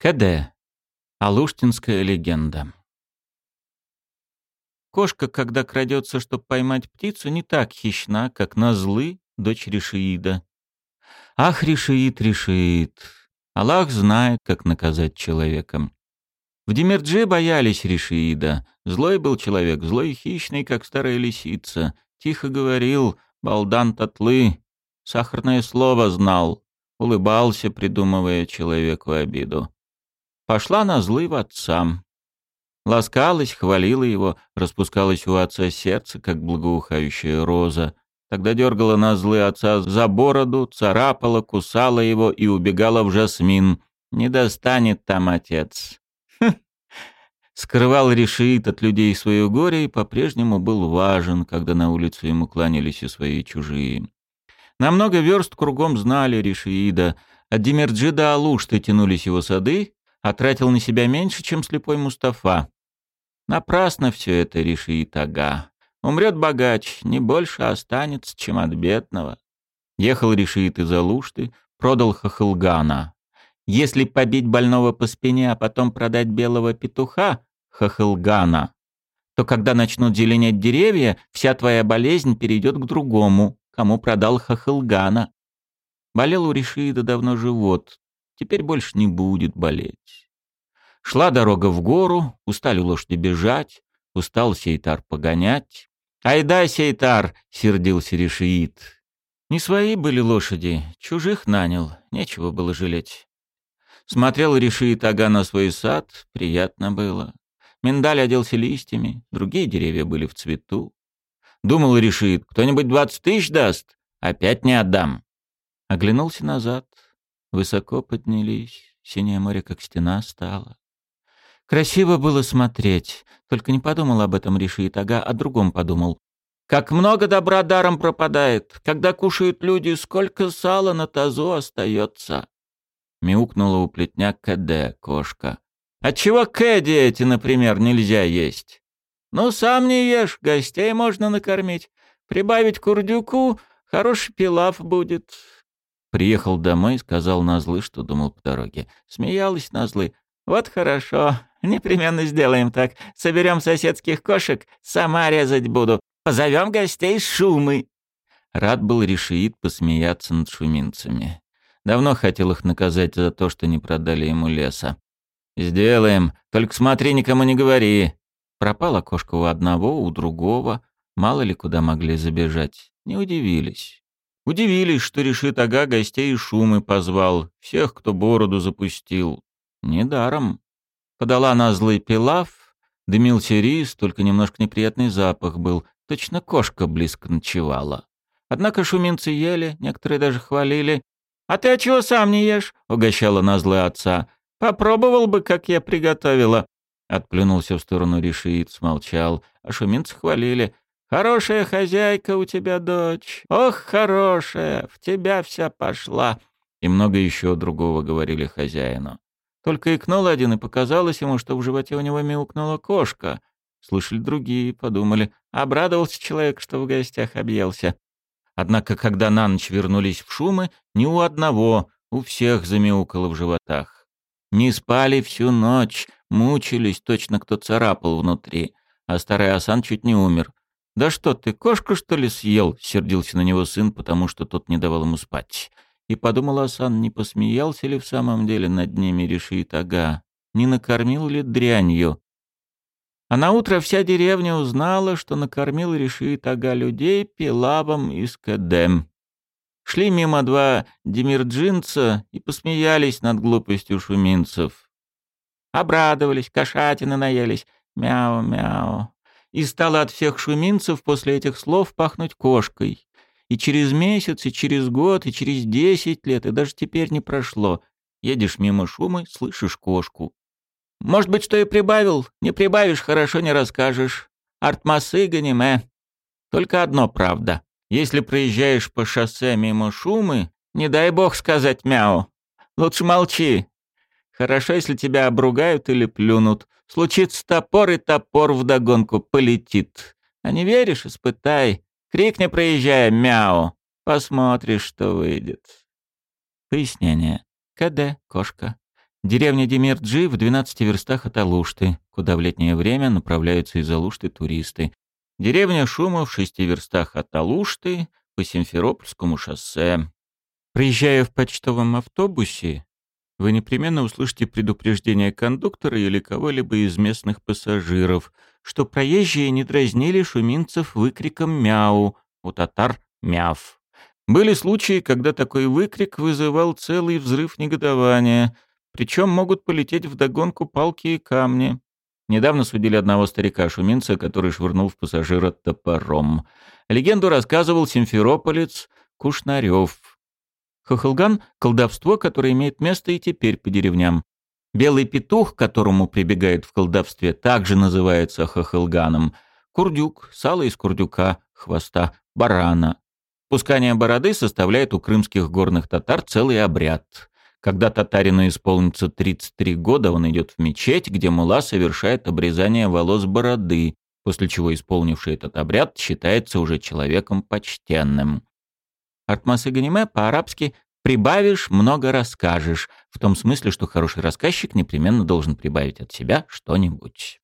КД. Алуштинская легенда. Кошка, когда крадется, чтобы поймать птицу, не так хищна, как назлы дочь Решиида. Ах, Решиид, Решиид! Аллах знает, как наказать человеком. В Демирджи боялись Решиида. Злой был человек, злой и хищный, как старая лисица. Тихо говорил, балдан татлы, сахарное слово знал, улыбался, придумывая человеку обиду. Пошла на злы в отцам. Ласкалась, хвалила его, распускалась у отца сердце, как благоухающая роза. Тогда дергала на злы отца за бороду, царапала, кусала его и убегала в жасмин. Не достанет там отец. Хм. Скрывал решит от людей свое горе и по-прежнему был важен, когда на улицу ему кланялись и свои чужие. На много верст кругом знали Решиида. От Демерджи до Алушты тянулись его сады, а тратил на себя меньше, чем слепой Мустафа. Напрасно все это, решит Ага. Умрет богач, не больше останется, чем от бедного. Ехал решит из Алушты, продал Хахылгана. Если побить больного по спине, а потом продать белого петуха, Хахылгана, то когда начнут зеленеть деревья, вся твоя болезнь перейдет к другому, кому продал Хахылгана. Болел у Решида давно живот, Теперь больше не будет болеть. Шла дорога в гору, устали лошади бежать, устал Сейтар погонять. «Айда, Сейтар!» — сердился Решиит. Не свои были лошади, чужих нанял, нечего было жалеть. Смотрел Решиит Ага на свой сад, приятно было. Миндаль оделся листьями, другие деревья были в цвету. Думал Решиит, кто-нибудь двадцать тысяч даст? Опять не отдам. Оглянулся назад. Высоко поднялись, синее море как стена стало. Красиво было смотреть, только не подумал об этом Риши Итага, о другом подумал. Как много добра даром пропадает, когда кушают люди, сколько сала на тазу остается. Мяукнула у плетня Кэдэ, кошка. Отчего Кэдди эти, например, нельзя есть? Ну, сам не ешь, гостей можно накормить. Прибавить курдюку, хороший пилав будет. Приехал домой, сказал Назлы, что думал по дороге. Смеялась Назлы. «Вот хорошо, непременно сделаем так. Соберем соседских кошек, сама резать буду. Позовем гостей шумы». Рад был Решиит посмеяться над шуминцами. Давно хотел их наказать за то, что не продали ему леса. «Сделаем, только смотри, никому не говори». Пропала кошка у одного, у другого. Мало ли куда могли забежать. Не удивились. Удивились, что решит ага гостей шумы позвал, всех, кто бороду запустил. Недаром. Подала на злый пилав, дымился рис, только немножко неприятный запах был. Точно кошка близко ночевала. Однако шуминцы ели, некоторые даже хвалили. «А ты а чего сам не ешь?» — угощала на злы отца. «Попробовал бы, как я приготовила». Отплюнулся в сторону решит, смолчал. А шуминцы хвалили. Хорошая хозяйка у тебя дочь. Ох, хорошая, в тебя вся пошла. И много еще другого говорили хозяину. Только икнул один, и показалось ему, что в животе у него мяукнула кошка. Слышали другие, подумали. Обрадовался человек, что в гостях объелся. Однако, когда на ночь вернулись в шумы, ни у одного, у всех замяукало в животах. Не спали всю ночь, мучились, точно кто царапал внутри. А старый Асан чуть не умер. «Да что ты, кошку, что ли, съел?» — сердился на него сын, потому что тот не давал ему спать. И подумал Асан, не посмеялся ли в самом деле над ними решит Ага, не накормил ли дрянью. А на утро вся деревня узнала, что накормил решит Ага людей пилавом из Кадем. Шли мимо два демирджинца и посмеялись над глупостью шуминцев. Обрадовались, кошатины наелись. Мяу-мяу и стало от всех шуминцев после этих слов пахнуть кошкой. И через месяц, и через год, и через десять лет, и даже теперь не прошло. Едешь мимо шумы, слышишь кошку. Может быть, что и прибавил? Не прибавишь, хорошо не расскажешь. Артмасы ганиме. Только одно правда. Если проезжаешь по шоссе мимо шумы, не дай бог сказать мяу. Лучше молчи. Хорошо, если тебя обругают или плюнут. Случится топор, и топор вдогонку полетит. А не веришь, испытай. Крикни, проезжая, мяу. Посмотришь, что выйдет. Пояснение. КД, кошка. Деревня Демирджи в 12 верстах от Алушты, куда в летнее время направляются из Алушты туристы. Деревня Шумов в 6 верстах от Алушты по Симферопольскому шоссе. Приезжая в почтовом автобусе, вы непременно услышите предупреждение кондуктора или кого-либо из местных пассажиров, что проезжие не дразнили шуминцев выкриком «мяу», у татар «мяв». Были случаи, когда такой выкрик вызывал целый взрыв негодования — причем могут полететь вдогонку палки и камни. Недавно судили одного старика-шуминца, который швырнул в пассажира топором. Легенду рассказывал симферополец Кушнарев. Хохолган — колдовство, которое имеет место и теперь по деревням. Белый петух, к которому прибегает в колдовстве, также называется хохолганом. Курдюк — сало из курдюка, хвоста, барана. Пускание бороды составляет у крымских горных татар целый обряд. Когда татарину исполнится 33 года, он идет в мечеть, где мула совершает обрезание волос бороды, после чего исполнивший этот обряд считается уже человеком почтенным. И Ганиме по-арабски «прибавишь, много расскажешь», в том смысле, что хороший рассказчик непременно должен прибавить от себя что-нибудь.